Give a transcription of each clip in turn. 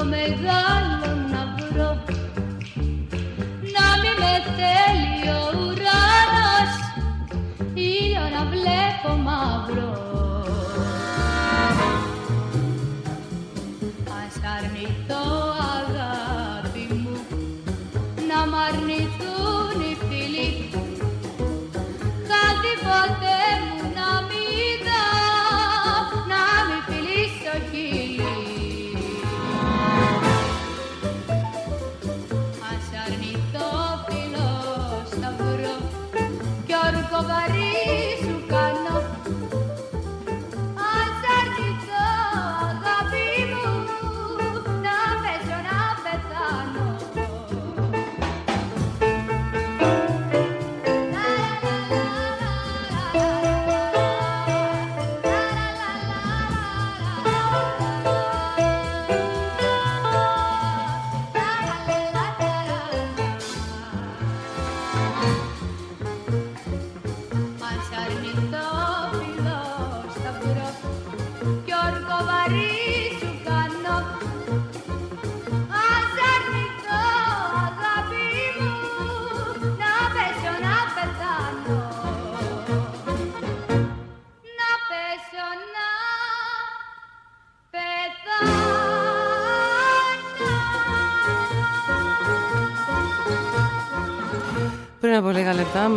το μεγάλο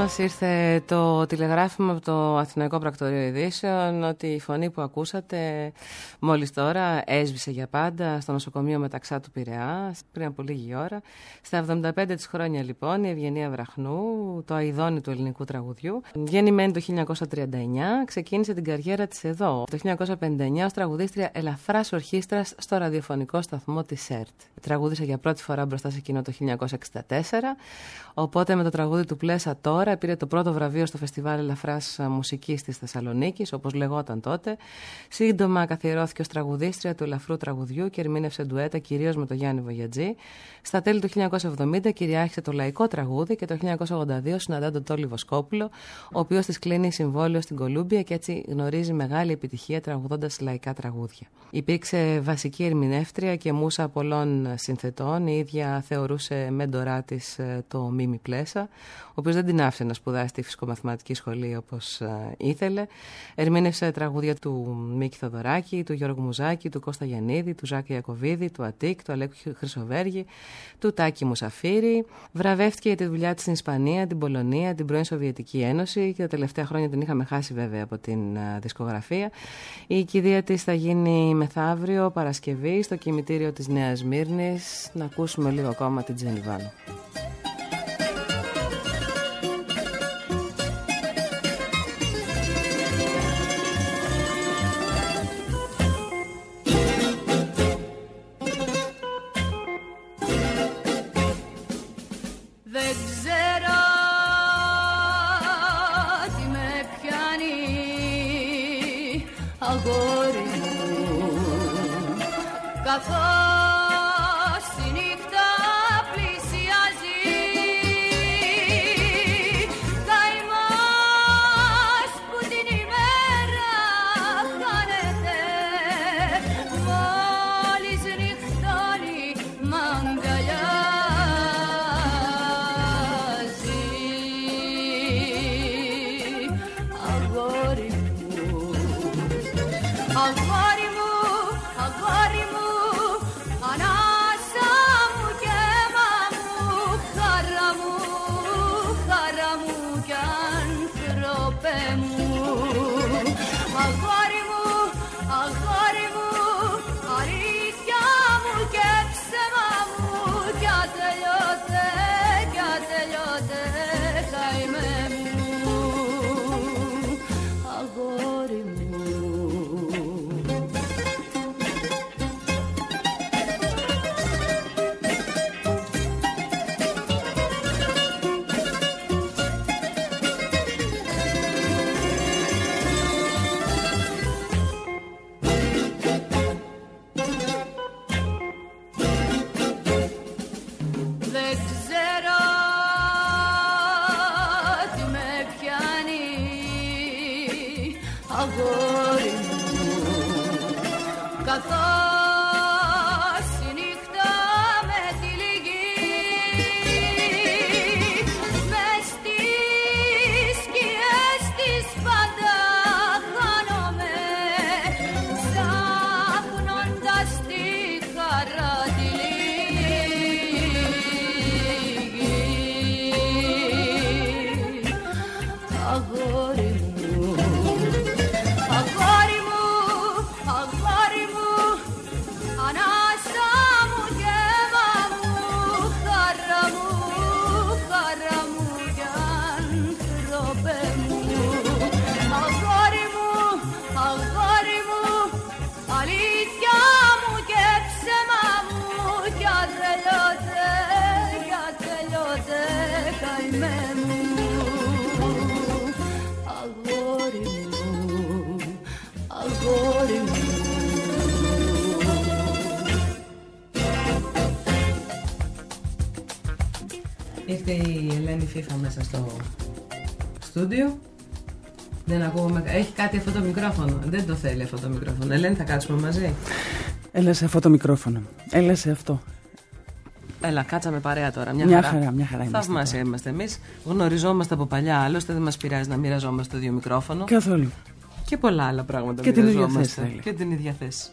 μας ήρθε το τηλεγράφημα από το Αθηναϊκό Πρακτορείο Ειδήσεων ότι η φωνή που ακούσατε μόλις τώρα έσβησε για πάντα στο νοσοκομείο Μεταξά του Πειραιά πριν από λίγη ώρα. Στα 75 της χρόνια λοιπόν η Ευγενία Βραχνού, το αηδόνι του ελληνικού τραγουδιού, γεννημένη το 1939, ξεκίνησε την καριέρα της εδώ. Το 1959 ως τραγουδίστρια ελαφράς ορχήστρας στο ραδιοφωνικό σταθμό της ΕΡΤ. Τραγούδισε για πρώτη φορά μπροστά σε εκείνο το 1964, οπότε με το τραγούδι του Πλέσα τώρα πήρε το πρώτο βραβείο στο Φεστιβάλ Ελαφράς Μουσικής της Θεσσαλονίκης, όπως λεγόταν τότε. Σύντομα καθιερώθηκε ως τραγουδίστρια του ελαφρού τραγουδιού και ερμήνευσε ντουέτα κυρίως με τον Γιάννη Βογιατζή. Στα τέλη του 1970 κυριάρχησε το λαϊκό τραγούδι και το 1982 συναντά τον Τόλι Βοσκόπουλο, ο οποίος της κλείνει συμβόλαιο στην Κολούμπια και έτσι γνωρίζει μεγάλη επιτυχία τραγουδώντας λαϊκά τραγούδια. Υπήρξε βασική ερμηνεύτρια και μουσα πολλών συνθετών. Η ίδια θεωρούσε μέντορά της το Μίμη Πλέσα, ο οποίος δεν την άφησε να σπουδάσει στη φυσικομαθηματική σχολή όπως ήθελε. Ερμήνευσε τραγούδια του Μίκη Θοδωράκη, του Γιώργου Μουζάκη, του Κώστα Γιαννίδη, του Ζάκη Ιακοβίδη, του Αττίκ, του Αλέκου Χρυσοβέργη, του Τάκη Μουσαφίρη. Βραβεύτηκε για τη δουλειά της στην Ισπανία, την Πολωνία, την πρώην Σοβιετική Ένωση και τα τελευταία χρόνια την είχαμε χάσει βέβαια από την α, δισκογραφία. Η κηδεία της θα γίνει μεθαύριο Παρασκευή στο κημητήριο της Νέας Μύρνης. Να ακούσουμε λίγο ακόμα την Τζενιβάνο. Αγόρι μου καθώς η Ελένη Φίφα μέσα στο στούντιο. Δεν ακούγουμε. Έχει κάτι αυτό το μικρόφωνο. Δεν το θέλει αυτό το μικρόφωνο. Ελένη, θα κάτσουμε μαζί. Έλα σε αυτό το μικρόφωνο. Έλα σε αυτό. Έλα, κάτσαμε παρέα τώρα. Μια, Μια χαρά. χαρά, μια χαρά είμαστε Θαυμάσια είμαστε εμείς. Γνωριζόμαστε από παλιά. Άλλωστε δεν μας πειράζει να μοιραζόμαστε το ίδιο μικρόφωνο. Και, Καθόλου. πολλά άλλα πράγματα Και την ίδια μοιραζόμαστε. θέση, θα έλεγα. Και την ίδια θέση.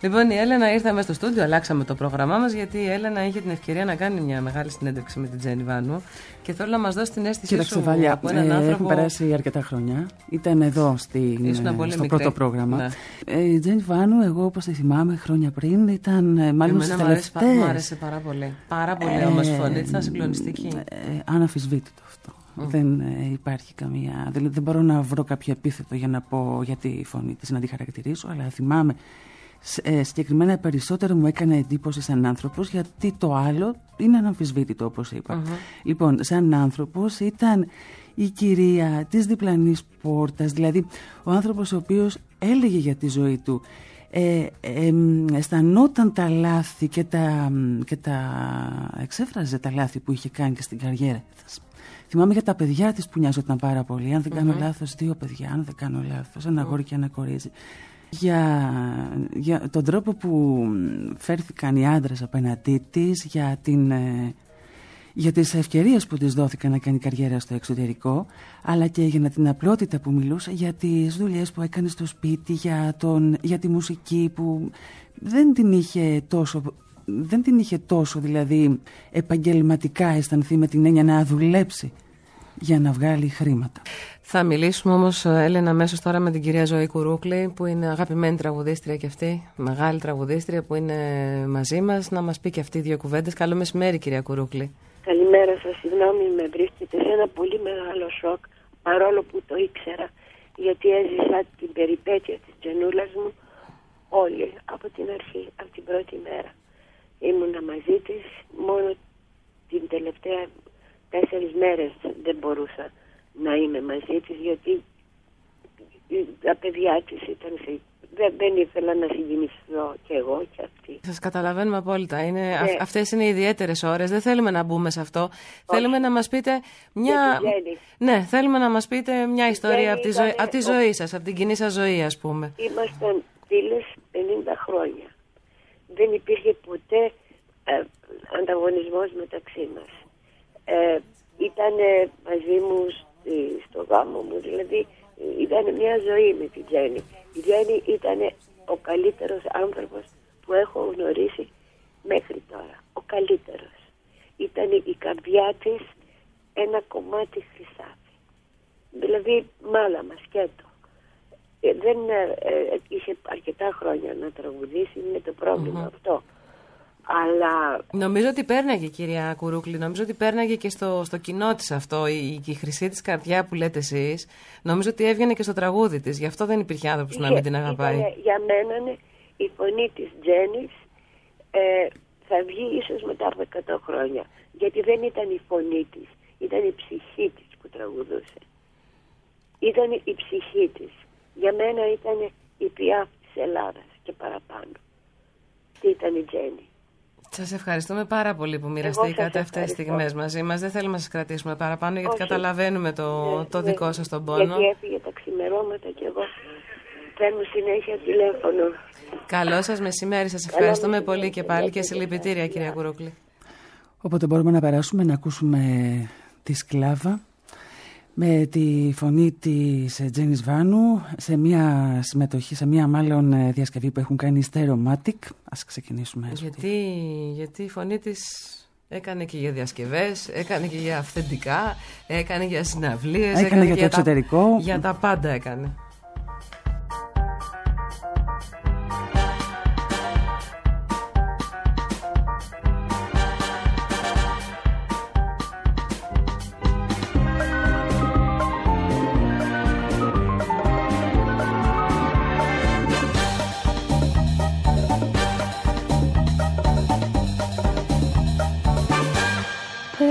Λοιπόν, η Έλενα ήρθαμε στο στούντιο, αλλάξαμε το πρόγραμμά μας γιατί η Έλενα είχε την ευκαιρία να κάνει μια μεγάλη συνέντευξη με την Τζέννη Βάνου και θέλω να μας δώσει την αίσθησή Κοίταξε, σου Βάλια, από έναν ε, άνθρωπο. έχουν περάσει αρκετά χρόνια. Ήταν εδώ στην, Ήσουν ε, πολύ στο μικρή. πρώτο πρόγραμμα. Ναι. Ε, η Τζένι Βάνου, εγώ όπως τη θυμάμαι χρόνια πριν, ήταν ε, μάλλον στις Εμένα μου άρεσε, πα- τελευταίες. μου άρεσε πάρα πολύ. Πάρα πολύ όμω η φωνή τη ήταν συγκλονιστική. Ε, αναμφισβήτητο αυτό. Δεν ε, υπάρχει καμία. Δηλαδή δεν μπορώ να βρω κάποιο επίθετο για να πω για τη φωνή τη, να τη χαρακτηρίσω, αλλά θυμάμαι σ- ε, συγκεκριμένα περισσότερο μου έκανε εντύπωση σαν άνθρωπος γιατί το άλλο είναι αναμφισβήτητο όπως είπα. Λοιπόν, σαν άνθρωπος ήταν η κυρία της διπλανής πόρτας, δηλαδή ο άνθρωπος ο οποίος έλεγε για τη ζωή του ε, ε, μ, αισθανόταν τα λάθη και τα, μ, και τα εξέφραζε τα λάθη που είχε κάνει και στην καριέρα της. Θυμάμαι για τα παιδιά της που νοιάζονταν πάρα πολύ. Αν δεν κάνω λάθος, δύο παιδιά, αν δεν κάνω λάθος, ένα αγόρι και ένα κορίτσι. Για, για τον τρόπο που μ, φέρθηκαν οι άντρες απέναντί της, για την... ε, για τις ευκαιρίες που της δόθηκαν να κάνει καριέρα στο εξωτερικό αλλά και για την απλότητα που μιλούσε για τις δουλειές που έκανε στο σπίτι για, τον, για τη μουσική που δεν την είχε τόσο δεν την είχε τόσο δηλαδή επαγγελματικά αισθανθεί με την έννοια να δουλέψει για να βγάλει χρήματα. Θα μιλήσουμε όμως, Έλενα, αμέσως τώρα με την κυρία Ζωή Κουρούκλη, που είναι αγαπημένη τραγουδίστρια και αυτή, μεγάλη τραγουδίστρια που είναι μαζί μας, να μας πει και αυτή δύο κουβέντες. Καλό μεσημέρι, κυρία Κουρούκλη. Καλημέρα σας, συγγνώμη με βρίσκεται σε ένα πολύ μεγάλο σοκ παρόλο που το ήξερα γιατί έζησα την περιπέτεια της τζενούλας μου όλη από την αρχή, από την πρώτη μέρα. Ήμουνα μαζί της, μόνο την τελευταία τέσσερις μέρες δεν μπορούσα να είμαι μαζί της γιατί τα παιδιά της ήταν σε... δεν, δεν ήθελα να συγκινηθώ κι εγώ κι αυτή. Σας καταλαβαίνουμε απόλυτα. Είναι, αυ- αυτές είναι ιδιαίτερες ώρες. Δεν θέλουμε να μπούμε σε αυτό. Θέλουμε να μας πείτε μια. Για τη Τζέννη. Ναι, θέλουμε να μας πείτε μια ιστορία Τζέννη από τη, ζωή, ήταν από τη ο- ζωή σας, από την κοινή σας ζωή, ας πούμε. Ήμασταν φίλες 50 χρόνια. Δεν υπήρχε ποτέ ε, ανταγωνισμός μεταξύ μας. Ε, ήταν μαζί μου στη- στο γάμο μου, δηλαδή ήταν μια ζωή με την Τζέννη. Η Τζέννη ήταν ο καλύτερος άνθρωπος που έχω γνωρίσει μέχρι τώρα. Ο καλύτερος. Ήταν η καρδιά της ένα κομμάτι χρυσάφι. Δηλαδή μάλαμα, σκέτο. Ε, δεν ε, ε, είχε αρκετά χρόνια να τραγουδήσει, είναι το προβλημα αυτό. Αλλά Νομίζω ότι πέρναγε, κυρία Κουρούκλη, νομίζω ότι πέρναγε και στο, στο κοινό της αυτό, η, η χρυσή της καρδιά που λέτε εσείς. Νομίζω ότι έβγαινε και στο τραγούδι της. Γι' αυτό δεν υπήρχε άνθρωπος να είχε- μην την αγαπάει. ήτανε- για μένα ναι, η φωνή της Τζένις ε, θα βγει ίσως μετά από 100 χρόνια. Γιατί δεν ήταν η φωνή της, ήταν η ψυχή της που τραγουδούσε. Ήταν η ψυχή της. Για μένα ήταν η πιά της Ελλάδας και παραπάνω. Τι ήταν η Τζένις. Σας ευχαριστούμε πάρα πολύ που μοιραστήκατε αυτές τις ευχαριστώ. στιγμές μαζί μα. Δεν θέλουμε να σας κρατήσουμε παραπάνω γιατί Όχι. καταλαβαίνουμε το, Ναι, το ναι. δικό σας τον πόνο. Γιατί έφυγε τα ξημερώματα και εγώ παίρνω συνέχεια τηλέφωνο. Καλό σας μεσημέρι. Σας ευχαριστούμε μεσημέρι. πολύ και πάλι και συλληπιτήρια, κυρία Κουρούκλη. Οπότε μπορούμε να περάσουμε να ακούσουμε τη Σκλάβα με τη φωνή της Τζένις Βάνου σε μια συμμετοχή, σε μια μάλλον ε, διασκευή που έχουν κάνει οι Stereomatic. Ας ξεκινήσουμε έτσι. Γιατί, γιατί η φωνή της έκανε και για διασκευές, έκανε και για αυθεντικά, έκανε για συναυλίες. Έκανε για το εξωτερικό. Για τα πάντα έκανε.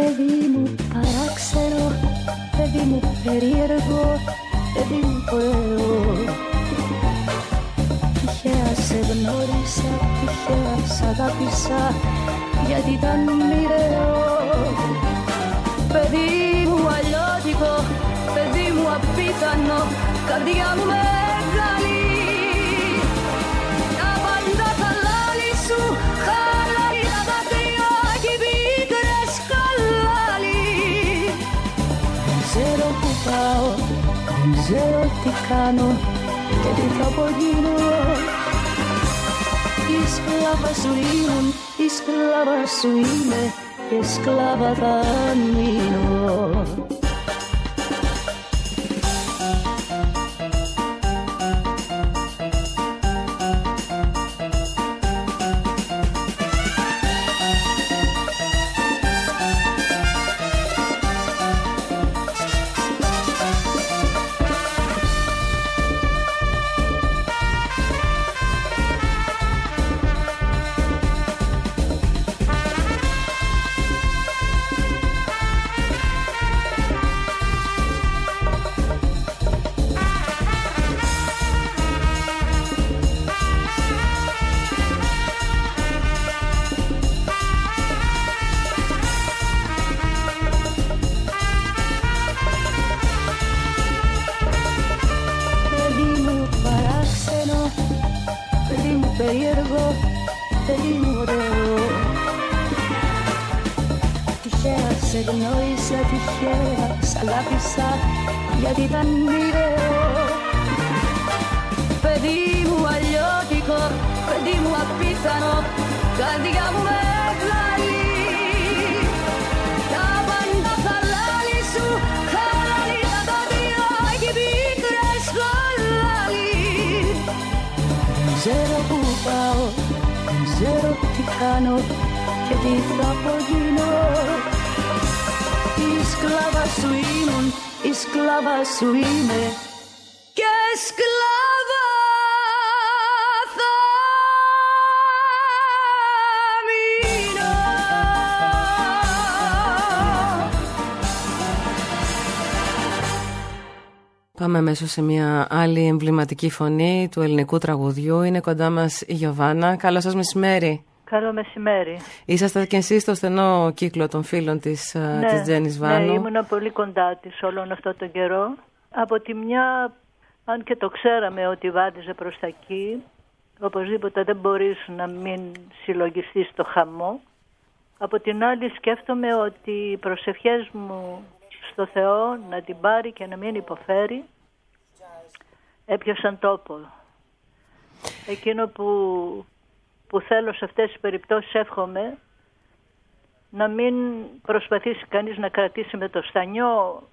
Παιδί μου παράξενο, παιδί μου περίεργο, παιδί μου ωραίο. Τυχαία σε γνώρισα, τυχαία σ' αγάπησα γιατί ήταν μοιραίο. Παιδί μου αλλιώτικο, παιδί μου απίθανο. Καρδιά μου μεγάλη ξέρω που πάω, δεν ξέρω τι κάνω και τι θα απογίνω η σκλάβα σου ήμουν, η σκλάβα σου είμαι και σκλάβα θα μείνω. Πάμε αμέσως σε μια άλλη εμβληματική φωνή του ελληνικού τραγουδιού. Είναι κοντά μας η Γιωβάνα. Καλό σας μεσημέρι. Καλό μεσημέρι. Είσαστε και εσείς στο στενό κύκλο των φίλων της της Τζέννη ναι, Βάνου. ήμουνα πολύ κοντά της όλον αυτό τον καιρό. Από τη μια, αν και το ξέραμε ότι βάδιζε προς τα εκεί, οπωσδήποτε δεν μπορείς να μην συλλογιστείς το χαμό. Από την άλλη σκέφτομαι ότι οι προσευχές μου στο Θεό να την πάρει και να μην υποφέρει έπιασαν τόπο. Εκείνο που, που θέλω σε αυτές τις περιπτώσεις εύχομαι να μην προσπαθήσει κανείς να κρατήσει με το στανιό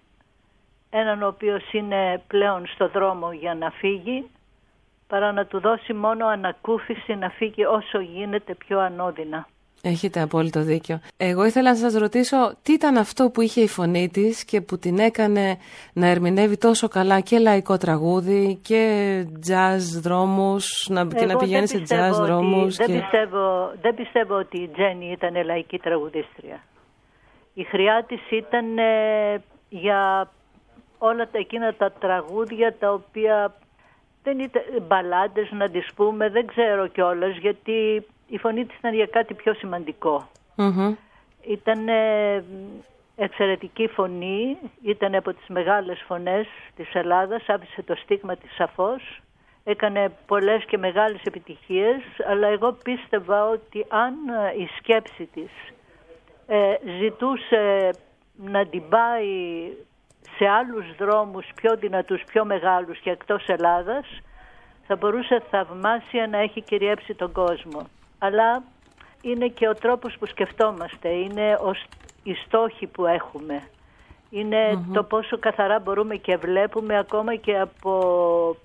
έναν ο οποίος είναι πλέον στο δρόμο για να φύγει παρά να του δώσει μόνο ανακούφιση να φύγει όσο γίνεται πιο ανώδυνα. Έχετε απόλυτο δίκιο. Εγώ ήθελα να σας ρωτήσω τι ήταν αυτό που είχε η φωνή της και που την έκανε να ερμηνεύει τόσο καλά και λαϊκό τραγούδι και jazz δρόμους να, και να Εγώ πηγαίνει δεν σε jazz πιστεύω ότι- δρόμους. Δεν, και... πιστεύω, δεν πιστεύω ότι η Τζέννη ήταν λαϊκή τραγουδίστρια. Η χρειά της ήταν ε, για όλα τα εκείνα τα τραγούδια τα οποία δεν ήταν μπαλάντες να τις πούμε, δεν ξέρω κιόλας γιατί η φωνή της ήταν για κάτι πιο σημαντικό. Μμμ. Ήταν ε, εξαιρετική φωνή, ήταν από τις μεγάλες φωνές της Ελλάδας, άφησε το στίγμα της σαφώς, έκανε πολλές και μεγάλες επιτυχίες, αλλά εγώ πίστευα ότι αν ε, η σκέψη της ε, ζητούσε να την πάει σε άλλους δρόμους πιο δυνατούς, πιο μεγάλους και εκτός Ελλάδας, θα μπορούσε θαυμάσια να έχει κυριεύσει τον κόσμο. Αλλά είναι και ο τρόπος που σκεφτόμαστε, είναι ο, σ- οι στόχοι που έχουμε. Είναι το πόσο καθαρά μπορούμε και βλέπουμε ακόμα και από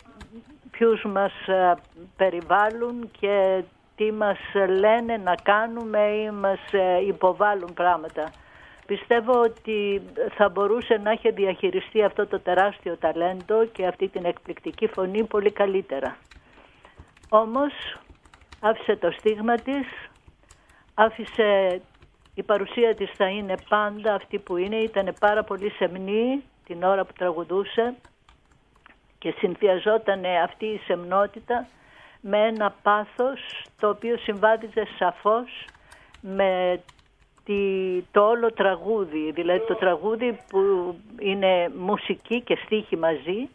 ποιους μας ε, περιβάλλουν και τι μας λένε να κάνουμε ή μας ε, υποβάλλουν πράγματα. Πιστεύω ότι θα μπορούσε να έχει διαχειριστεί αυτό το τεράστιο ταλέντο και αυτή την εκπληκτική φωνή πολύ καλύτερα. Όμως άφησε το στίγμα της, άφησε η παρουσία της θα είναι πάντα αυτή που είναι, ήταν πάρα πολύ σεμνή την ώρα που τραγουδούσε και συνδυαζόταν αυτή η σεμνότητα με ένα πάθος το οποίο συμβάδιζε σαφώς με τη, το όλο τραγούδι, δηλαδή το τραγούδι που είναι μουσική και στίχη μαζί,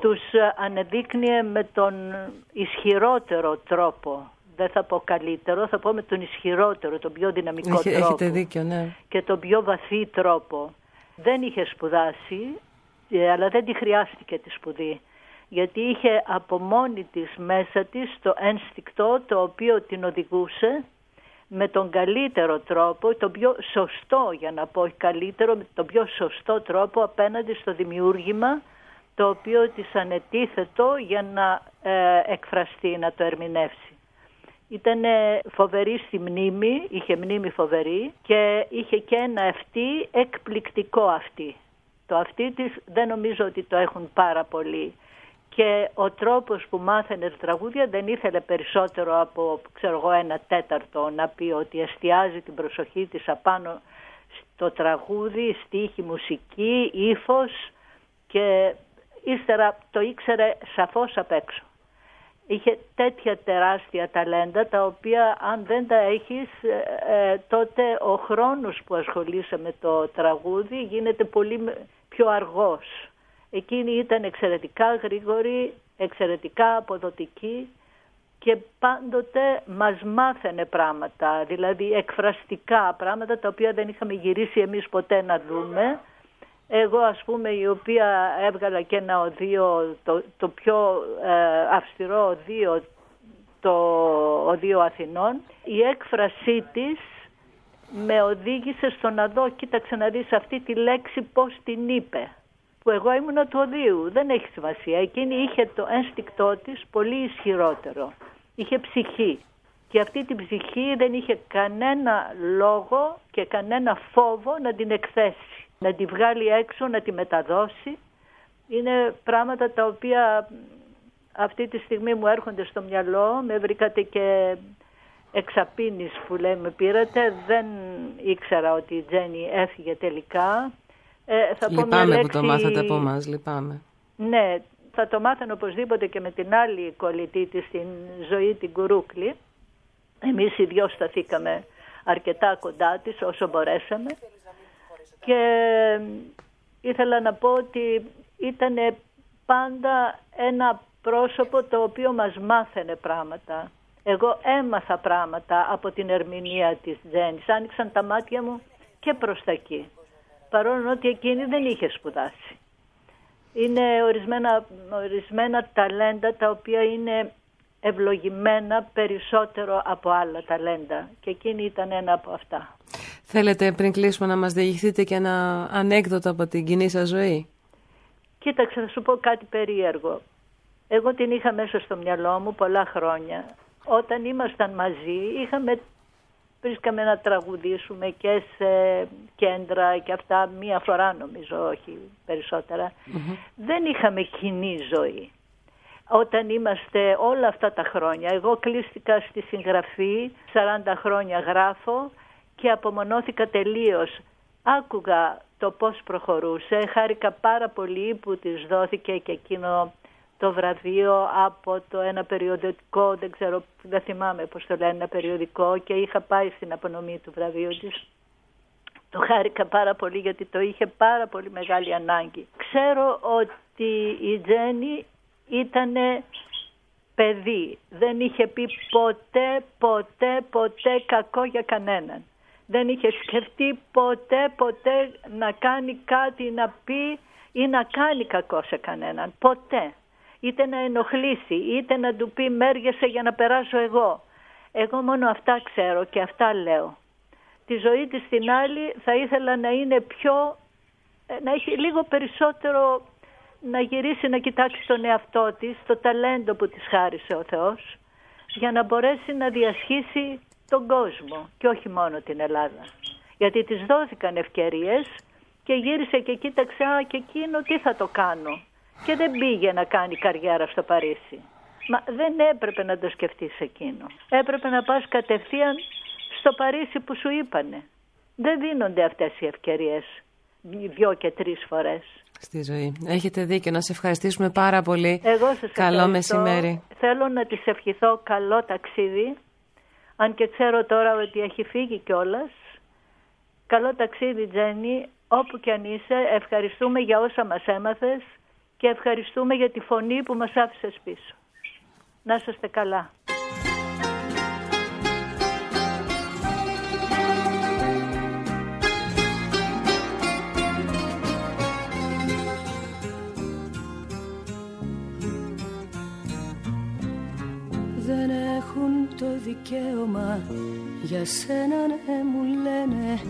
τους ε, ανεδείκνυε με τον ισχυρότερο τρόπο. Δεν θα πω καλύτερο, θα πω με τον ισχυρότερο, τον πιο δυναμικό Έχε- τρόπο έχετε δίκιο, ναι. και τον πιο βαθύ τρόπο. Δεν είχε σπουδάσει, ε, αλλά δεν τη χρειάστηκε τη σπουδή. Γιατί είχε από μόνη της μέσα της το ένστικτο το οποίο την οδηγούσε με τον καλύτερο τρόπο, τον πιο σωστό για να πω όχι καλύτερο, με τον πιο σωστό τρόπο απέναντι στο δημιούργημα το οποίο της ανετίθετο για να ε, εκφραστεί, να το ερμηνεύσει. Ήταν φοβερή στη μνήμη, είχε μνήμη φοβερή και είχε και ένα αυτή εκπληκτικό αυτή. Το αυτή της δεν νομίζω ότι το έχουν πάρα πολύ. Και ο τρόπος που μάθαινε τα τραγούδια δεν ήθελε περισσότερο από ξέρω εγώ, ένα τέταρτο να πει ότι εστιάζει την προσοχή της απάνω στο τραγούδι, στίχη, μουσική, ύφος και ύστερα το ήξερε σαφώς απ' έξω είχε τέτοια τεράστια ταλέντα τα οποία αν δεν τα έχεις ε, ε, τότε ο χρόνος που ασχολείσαι με το τραγούδι γίνεται πολύ με- πιο αργός. Εκείνη ήταν εξαιρετικά γρήγορη, εξαιρετικά αποδοτική και πάντοτε μας μάθαινε πράγματα, δηλαδή εκφραστικά πράγματα τα οποία δεν είχαμε γυρίσει εμείς ποτέ να δούμε. Εγώ ας πούμε η οποία έβγαλα και ένα οδείο, το, το πιο ε, αυστηρό οδείο, το οδείο Αθηνών, η έκφρασή της με οδήγησε στο να δω, κοίταξε να δεις αυτή τη λέξη πώς την είπε. Που εγώ ήμουνα του οδείου, δεν έχει σημασία. Εκείνη είχε το ένστικτό της πολύ ισχυρότερο. Είχε ψυχή. Και αυτή την ψυχή δεν είχε κανένα λόγο και κανένα φόβο να την εκθέσει. Να τη βγάλει έξω, να τη μεταδώσει. Είναι πράγματα τα οποία αυτή τη στιγμή μου έρχονται στο μυαλό. Με βρήκατε και εξαπίνης που λέμε πήρατε. Δεν ήξερα ότι η Τζέννη έφυγε τελικά. Ε, θα πω μια Λυπάμαι που το λέξη- μάθατε από εμάς, λυπάμαι. ναι, θα το μάθαινε οπωσδήποτε και με την άλλη κολλητή της, την ζωή την Κουρούκλη. Εμείς οι δυο σταθήκαμε αρκετά κοντά της όσο μπορέσαμε. Και ήθελα να πω ότι ήταν πάντα ένα πρόσωπο το οποίο μας μάθαινε πράγματα. Εγώ έμαθα πράγματα από την ερμηνεία της Τζένης. Άνοιξαν τα μάτια μου και προς τα εκεί. Παρόλο ότι εκείνη δεν είχε σπουδάσει. Είναι ορισμένα, ορισμένα ταλέντα τα οποία είναι ευλογημένα περισσότερο από άλλα ταλέντα. Και εκείνη ήταν ένα από αυτά. Θέλετε πριν κλείσουμε να μας διηγηθείτε και ένα ανέκδοτο από την κοινή σας ζωή; Κοίταξε, θα σου πω κάτι περίεργο. Εγώ την είχα μέσα στο μυαλό μου πολλά χρόνια. Όταν ήμασταν μαζί, είχαμε, βρίσκαμε να τραγουδήσουμε και σε κέντρα και αυτά μία φορά νομίζω, όχι περισσότερα. Δεν είχαμε κοινή ζωή. Όταν είμαστε όλα αυτά τα χρόνια, εγώ κλείστηκα στη συγγραφή, 40 χρόνια γράφω και απομονώθηκα τελείως. Άκουγα το πώς προχωρούσε, χάρηκα πάρα πολύ που της δόθηκε και εκείνο το βραβείο από το ένα περιοδικό, δεν ξέρω, δεν θυμάμαι πώς το λένε, ένα περιοδικό και είχα πάει στην απονομή του βραβείου της. Το χάρηκα πάρα πολύ γιατί το είχε πάρα πολύ μεγάλη ανάγκη. Ξέρω ότι η Τζέννη ήταν παιδί. Δεν είχε πει ποτέ, ποτέ, ποτέ κακό για κανέναν. Δεν είχε σκεφτεί ποτέ, ποτέ να κάνει κάτι, να πει ή να κάνει κακό σε κανέναν. Ποτέ. Είτε να ενοχλήσει, είτε να του πει μέργεσαι για να περάσω εγώ. Εγώ μόνο αυτά ξέρω και αυτά λέω. Τη ζωή της στην άλλη θα ήθελα να είναι πιο, ε, να έχει λίγο περισσότερο να γυρίσει να κοιτάξει τον εαυτό της, το ταλέντο που της χάρισε ο Θεός, για να μπορέσει να διασχίσει τον κόσμο και όχι μόνο την Ελλάδα. Γιατί της δόθηκαν ευκαιρίες και γύρισε και κοίταξε, α, και εκείνο τι θα το κάνω. Και δεν πήγε να κάνει καριέρα στο Παρίσι. Μα δεν έπρεπε να το σκεφτείς εκείνο. Έπρεπε να πας κατευθείαν στο Παρίσι που σου είπανε. Δεν δίνονται αυτές οι ευκαιρίες δυο και τρεις φορές. στη ζωή. Έχετε δίκιο. Να σε ευχαριστήσουμε πάρα πολύ. Εγώ σας Καλό ευχαριστώ. μεσημέρι. Θέλω να της ευχηθώ καλό ταξίδι, αν και ξέρω τώρα ότι έχει φύγει κιόλας. Καλό ταξίδι Τζένι, όπου κι αν είσαι. Ευχαριστούμε για όσα μας έμαθες και ευχαριστούμε για τη φωνή που μας άφησες πίσω. Να είσαστε καλά. δεν έχουν το δικαίωμα για σένα ναι μου λένε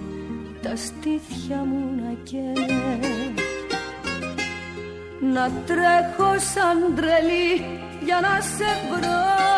τα στήθια μου να καίνε να τρέχω σαν τρελή για να σε βρω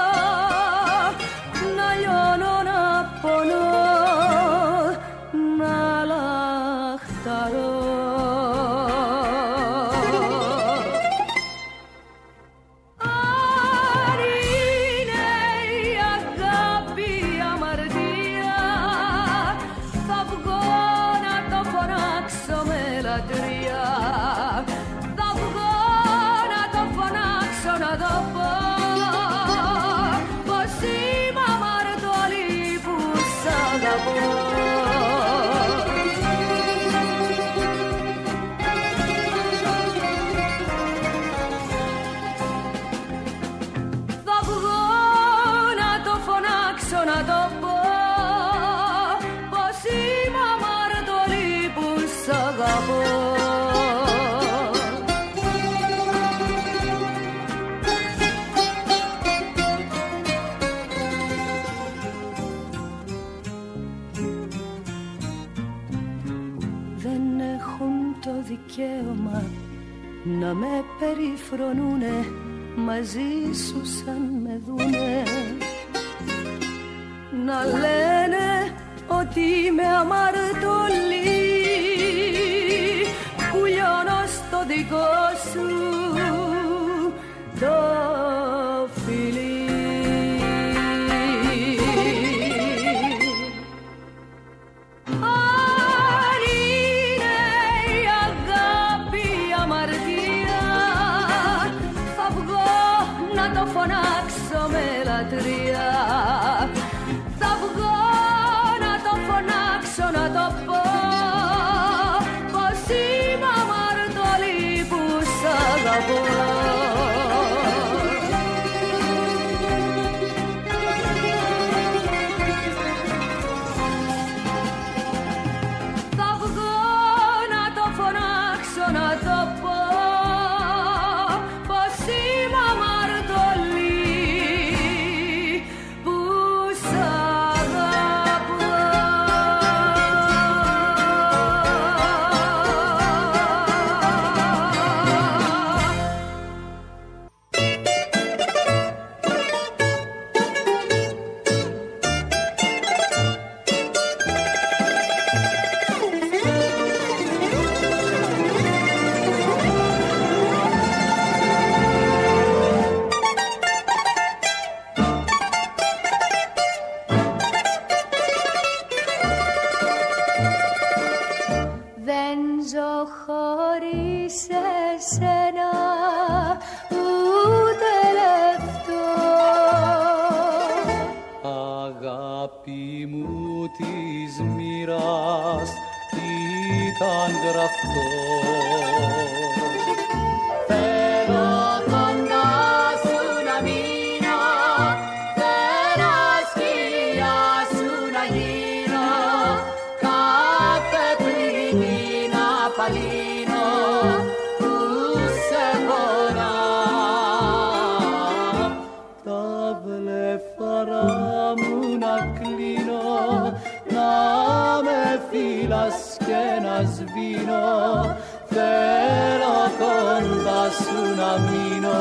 να μείνω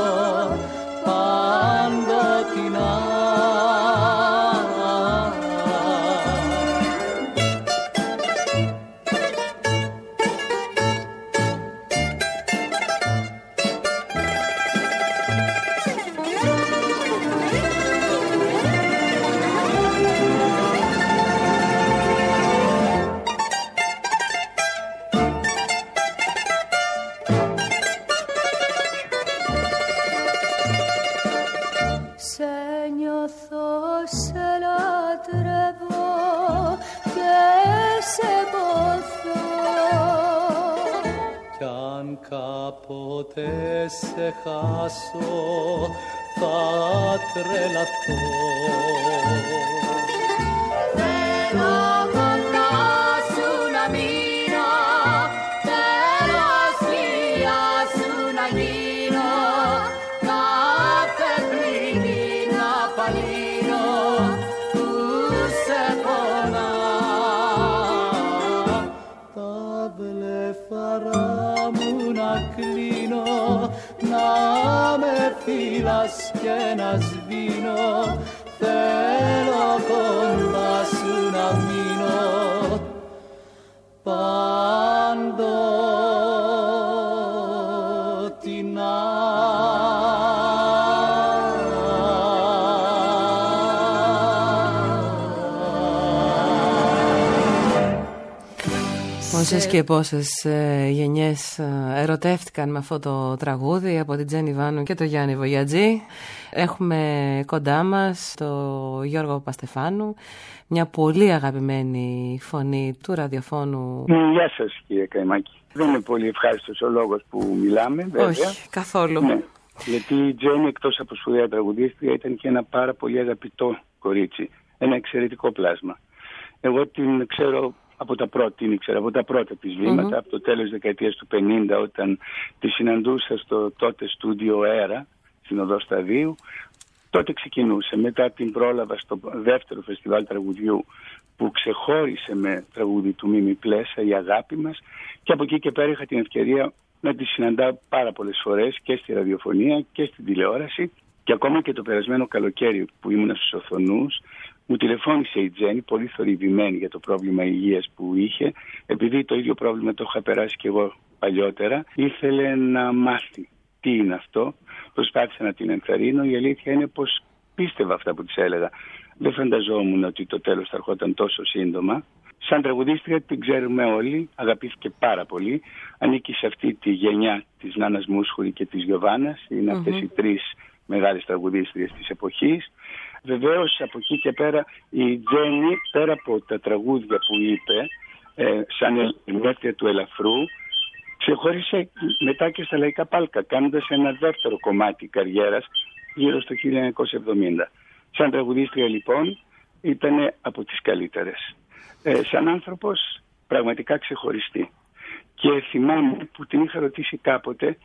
παντοτινά να με φύλας και να σβήνω. Θέλω κοντά σου να μείνω Πόσες και πόσες ε, γενιές ε, ερωτεύτηκαν με αυτό το τραγούδι από την Τζένι Βάνου και τον Γιάννη Βογιατζή. Έχουμε κοντά μας τον Γιώργο Παστεφάνου, μια πολύ αγαπημένη φωνή του ραδιοφώνου. Ναι, Γεια σας, κύριε Καϊμάκη. Δεν είναι πολύ ευχάριστος ο λόγος που μιλάμε, βέβαια. Όχι, καθόλου. Ναι. Γιατί η Τζέννη, εκτός από σπουδαία τραγουδίστρια, ήταν και ένα πάρα πολύ αγαπητό κορίτσι. Ένα εξαιρετικό πλάσμα. Εγώ την ξέρω από τα πρώτα, την ήξερα από τα πρώτα της βηματα από το τέλος της δεκαετίας του 50, όταν τη συναντούσα στο τότε στούντιο Αέρα, στην Οδό Σταδίου. Τότε ξεκινούσε. Μετά την πρόλαβα στο δεύτερο φεστιβάλ τραγουδιού που ξεχώρισε με τραγούδι του Μίμη Πλέσα, η αγάπη μας. Και από εκεί και πέρα είχα την ευκαιρία να τη συναντάω πάρα πολλές φορές και στη ραδιοφωνία και στην τηλεόραση. Και ακόμα και το περασμένο καλοκαίρι που ήμουν στους οθονούς, μου τηλεφώνησε η Τζέννη, πολύ θορυβημένη για το πρόβλημα υγείας που είχε. Επειδή το ίδιο πρόβλημα το είχα περάσει και εγώ παλιότερα, ήθελε να μάθει τι είναι αυτό. Προσπάθησα να την ενθαρρύνω. Η αλήθεια είναι πως πίστευα αυτά που της έλεγα. Δεν φανταζόμουν ότι το τέλος θα ερχόταν τόσο σύντομα. Σαν τραγουδίστρια την ξέρουμε όλοι, αγαπήθηκε πάρα πολύ. Ανήκει σε αυτή τη γενιά της Νάνας Μούσχουρη και της Γιωβάνας. Είναι αυτές οι τρεις μεγάλες τραγουδίστριες της εποχής. Βεβαίως από εκεί και πέρα η Τζέννη πέρα από τα τραγούδια που είπε ε, σαν ελευθερία του ελαφρού ξεχώρισε μετά και στα λαϊκά πάλκα κάνοντας ένα δεύτερο κομμάτι καριέρας γύρω στο 1970. Σαν τραγουδίστρια λοιπόν ήταν από τις καλύτερες. Ε, σαν άνθρωπος πραγματικά ξεχωριστή. Και θυμάμαι που την είχα ρωτήσει κάποτε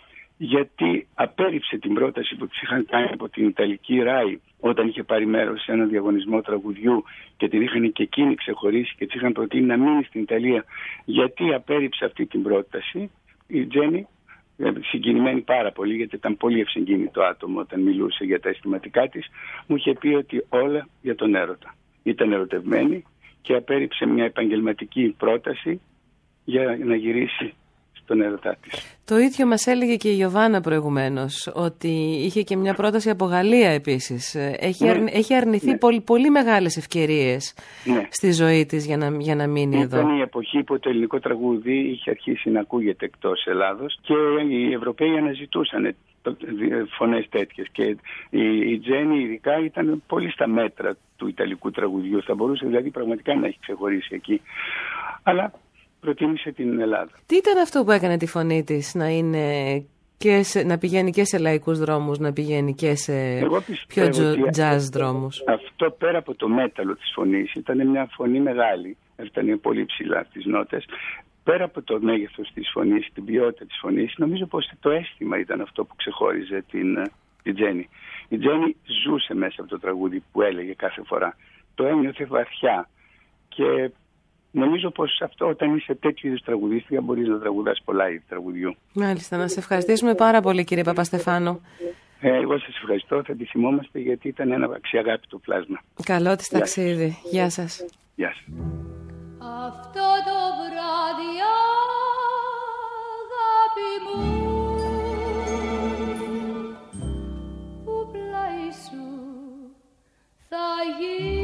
γιατί απέρριψε την πρόταση που της είχαν κάνει από την Ιταλική ΡΑΗ όταν είχε πάρει μέρος σε έναν διαγωνισμό τραγουδιού και την είχαν και εκείνη ξεχωρίσει και της είχαν προτείνει να μείνει στην Ιταλία. Γιατί απέρριψε αυτή την πρόταση η Τζέννη ε, συγκινημένη πάρα πολύ γιατί ήταν πολύ ευσυγκίνητο άτομο όταν μιλούσε για τα αισθηματικά της. Μου είχε πει ότι όλα για τον έρωτα. Ήταν ερωτευμένη και απέρριψε μια επαγγελματική πρόταση για να γυρίσει στον έρωτά της. Το ίδιο μας έλεγε και η Ιωβάνα προηγουμένως, ότι είχε και μια πρόταση από Γαλλία επίσης. Έχει, Ναι. αρνη- έχει αρνηθεί Ναι. πολύ, πολύ μεγάλες ευκαιρίες Ναι. στη ζωή της για να, για να μείνει εδώ. Ήταν η εποχή που το ελληνικό τραγούδι είχε αρχίσει να ακούγεται εκτός Ελλάδος και οι Ευρωπαίοι αναζητούσαν φωνές τέτοιες και η, η Τζέννη ειδικά ήταν πολύ στα μέτρα του Ιταλικού τραγουδιού θα μπορούσε δηλαδή πραγματικά να έχει ξεχωρίσει εκεί αλλά προτίμησε την Ελλάδα. Τι ήταν αυτό που έκανε τη φωνή της να είναι και σε- να πηγαίνει και σε λαϊκούς δρόμους, να πηγαίνει και σε Εγώ πιο πιστεύω τζο- ότι jazz δρόμους; Αυτό πέρα από το μέταλλο της φωνής ήταν μια φωνή μεγάλη, έφτανε πολύ ψηλά στις νότες. Πέρα από το μέγεθος της φωνής, την ποιότητα της φωνής, νομίζω πως το αίσθημα ήταν αυτό που ξεχώριζε την, ε, την Τζέννη. Η Τζέννη ζούσε μέσα από το τραγούδι που έλεγε κάθε φορά. Το ένιωθε βαθιά και νομίζω πως αυτό όταν είσαι τέτοιου είδους τραγουδίστρια μπορείς να τραγουδάς πολλά είδη τραγουδιού. Μάλιστα, να σε ευχαριστήσουμε πάρα πολύ κύριε Παπαστεφάνου. Ε, εγώ σας ευχαριστώ, θα τη θυμόμαστε γιατί ήταν ένα αξιαγάπητο πλάσμα. Καλό της ταξίδι. Γεια σας. Γεια σας. Αυτό το βράδυ αγάπη μου που πλάι σου θα γύρω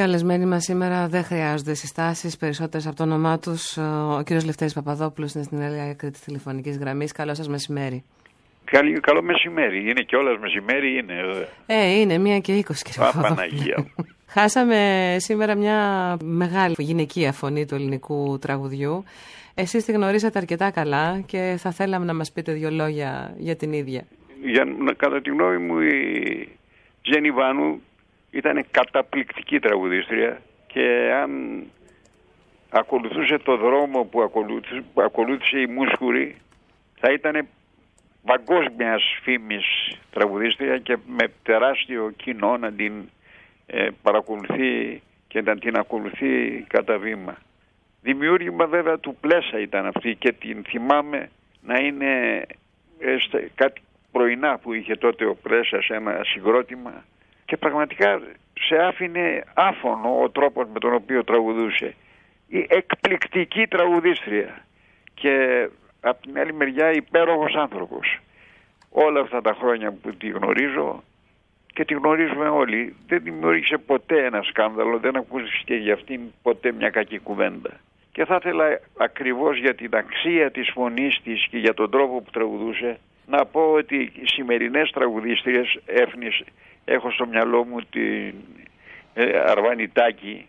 καλεσμένοι μας σήμερα δεν χρειάζονται συστάσεις, περισσότερες από το όνομά τους. Ο κύριος Λευτέρης Παπαδόπουλος είναι στην άλλη άκρη της τηλεφωνικής γραμμής. Καλό σας μεσημέρι. Καλή, καλό μεσημέρι. Είναι κιόλας μεσημέρι, είναι. Ε, είναι μία και είκοσι κύριε Α, Παπαδόπουλο. Παναγία μου. Χάσαμε σήμερα μια μεγάλη γυναικεία φωνή του ελληνικού τραγουδιού. Εσείς τη γνωρίσατε αρκετά καλά και θα θέλαμε να μας πείτε δύο λόγια για την ίδια. Για, κατά τη γνώμη μου η Τζένι Βάνου ήταν καταπληκτική τραγουδίστρια και αν ακολουθούσε το δρόμο που ακολούθησε, που ακολούθησε η Μούσχουρη θα ήταν παγκόσμιας φήμης τραγουδίστρια και με τεράστιο κοινό να την ε, παρακολουθεί και να την ακολουθεί κατά βήμα. Δημιούργημα βέβαια του Πλέσα ήταν αυτή και την θυμάμαι να είναι ε, στα- κάτι πρωινά που είχε τότε ο Πλέσας σε ένα συγκρότημα και πραγματικά σε άφηνε άφωνο ο τρόπος με τον οποίο τραγουδούσε. Η εκπληκτική τραγουδίστρια και από την άλλη μεριά υπέροχος άνθρωπος. Όλα αυτά τα χρόνια που τη γνωρίζω και τη γνωρίζουμε όλοι δεν δημιούργησε ποτέ ένα σκάνδαλο, δεν ακούστηκε για αυτήν ποτέ μια κακή κουβέντα. Και θα ήθελα ακριβώς για την αξία της φωνής της και για τον τρόπο που τραγουδούσε να πω ότι οι σημερινές τραγουδίστριες έφνης, έχω στο μυαλό μου την ε, Αρβανιτάκη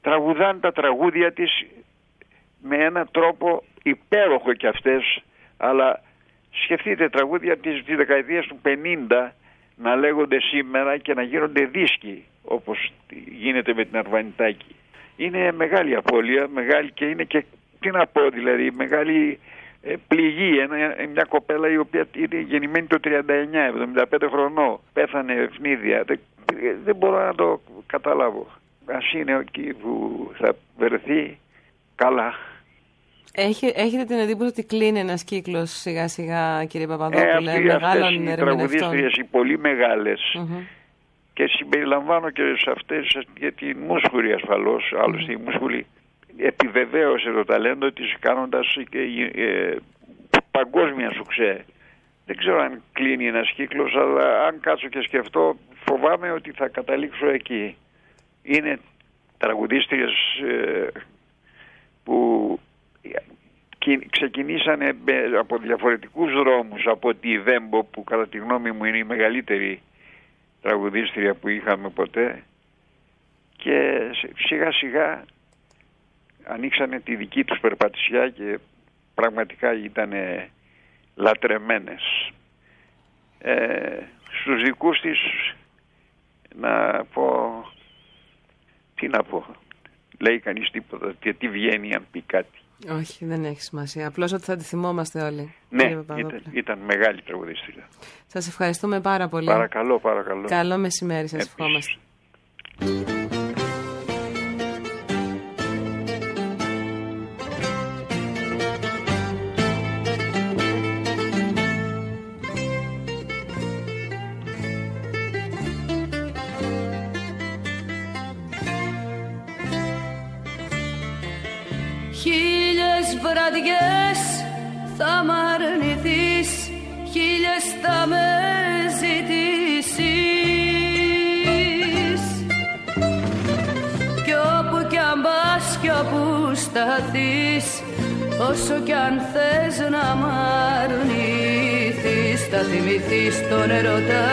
τραγουδάνε τα τραγούδια της με έναν τρόπο υπέροχο κι αυτές αλλά σκεφτείτε τραγούδια της, της δεκαετίας του 50 να λέγονται σήμερα και να γίνονται δίσκοι όπως γίνεται με την Αρβανιτάκη. Είναι μεγάλη απώλεια, μεγάλη και είναι και τι να πω δηλαδή μεγάλη ε, πληγή. Ένα, μια κοπέλα η οποία είναι γεννημένη το 39, 75 χρονών, πέθανε ευνίδια. Δεν, δεν μπορώ να το καταλάβω. Ας είναι εκεί που θα βρεθεί καλά. Έχει, έχετε την εντύπωση ότι κλείνει ένας κύκλος σιγά σιγά κύριε Ε, Παπαδόπουλε αυτοί- μεγάλων αυτές οι ερμηνευτών; τραγουδίστριες οι πολύ μεγάλες Μμμ. και συμπεριλαμβάνω και σε αυτές για τη Μούσχουρη ασφαλώς, άλλωστε η Μούσχουρη επιβεβαίωσε το ταλέντο της κάνοντας και, ε, παγκόσμια σουξέ. Δεν ξέρω αν κλείνει ένας κύκλος, αλλά αν κάτσω και σκεφτώ φοβάμαι ότι θα καταλήξω εκεί. Είναι τραγουδίστριες ε, που κι- ξεκινήσανε με- από διαφορετικούς δρόμους από τη Βέμπο που κατά τη γνώμη μου είναι η μεγαλύτερη τραγουδίστρια που είχαμε ποτέ και σ- σιγά σιγά ανοίξανε τη δική τους περπατησιά και πραγματικά ήταν λατρεμένες. Ε, στους δικούς της να πω τι να πω λέει κανείς τίποτα και τι βγαίνει αν πει κάτι. Όχι, δεν έχει σημασία. Απλώς ότι θα τη θυμόμαστε όλοι. Ναι, κύριε Παπαδόπουλε. ήταν, ήταν μεγάλη τραγουδίστρια. Σας ευχαριστούμε πάρα πολύ. Παρακαλώ, παρακαλώ. Καλό μεσημέρι σας Επίσης. ευχόμαστε. Όσο κι αν θες να μ' αρνηθείς Θα θυμηθείς τον ερωτά